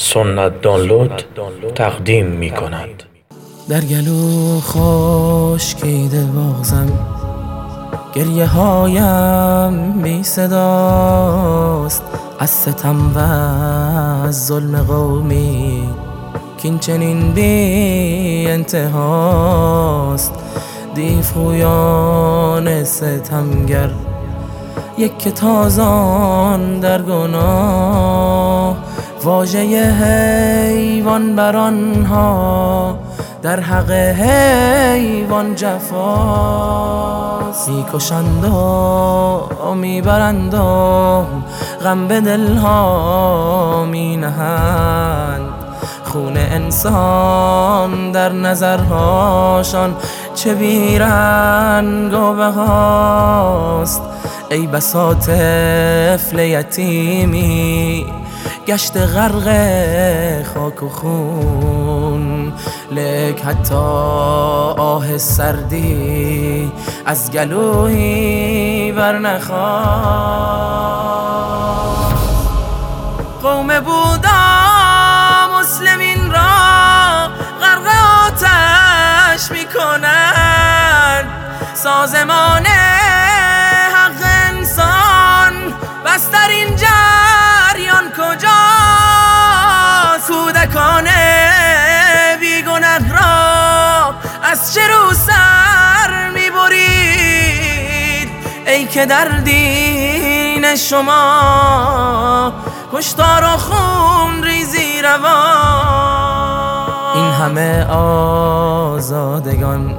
سنت دانلود تقدیم می کند در گلو خشکیده بازم گریه هایم بی صداست. از ستم و از ظلم قومی کین چنین بی انتهاست. دیفویان ستمگر یک که تازان در گناه. واژه حیوان بر آنها در حق حیوان جفاست. می‌کشند و می‌برند و غم به دلها می نهند خون انسان در نظرهاشان چه بیرنگ و بهاست. ای بسا طفل یتیمی گشت غرق خاک و خون. لک حتی آه سردی از گلوی بر قوم بودا مسلمین را غرق آتش می‌کنن سازمان که در دین شما کشتار و خون ریزی روا. این همه آزادگان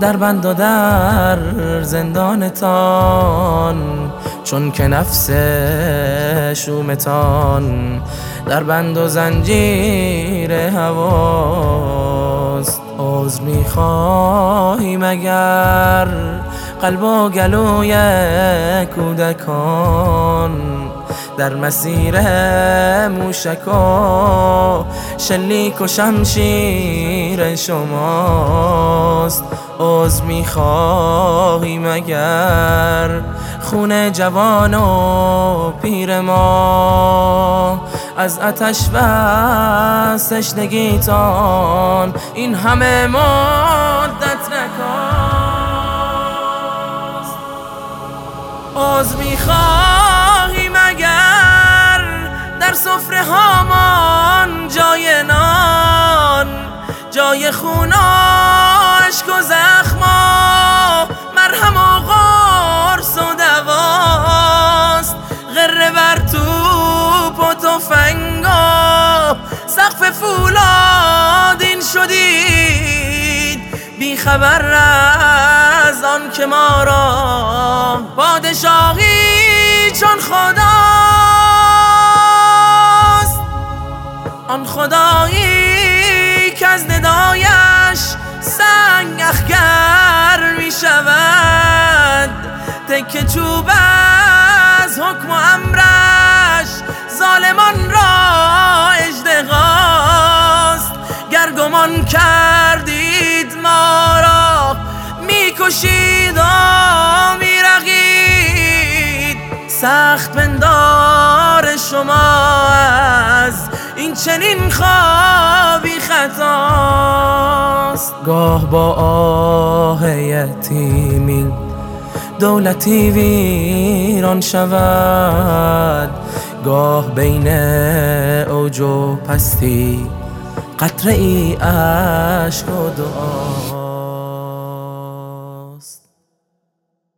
در بند و در زندانتان چون که نفس شومتان در بند و زنجیر هواست. عذر می‌خواهی مگر قلب و گلوی کودکان در مسیر موشکا. شلیک و شمشیر شماست عذر می‌خواهی مگر خون جوان و پیر ما؟ از آتش و تشنگیتان این همه مدت جای خوناش و زخما مرهم و غرس و دواست. غره بر توپ و تفنگا سقف فولادین شدید. بی خبر از آن که ما را پادشاهی چون خداست. آن خدایی تک چوب از حکم و امرش ظالمان را اجدغاست گر گمان کردید ما را می‌کشید و میرقید. سخت بندار شما از این چنین خوابی خطاست. گاه با آه یتیمی دولتی ویران شود. گاه بین اوج و پستی قطره ای عشق و دعا.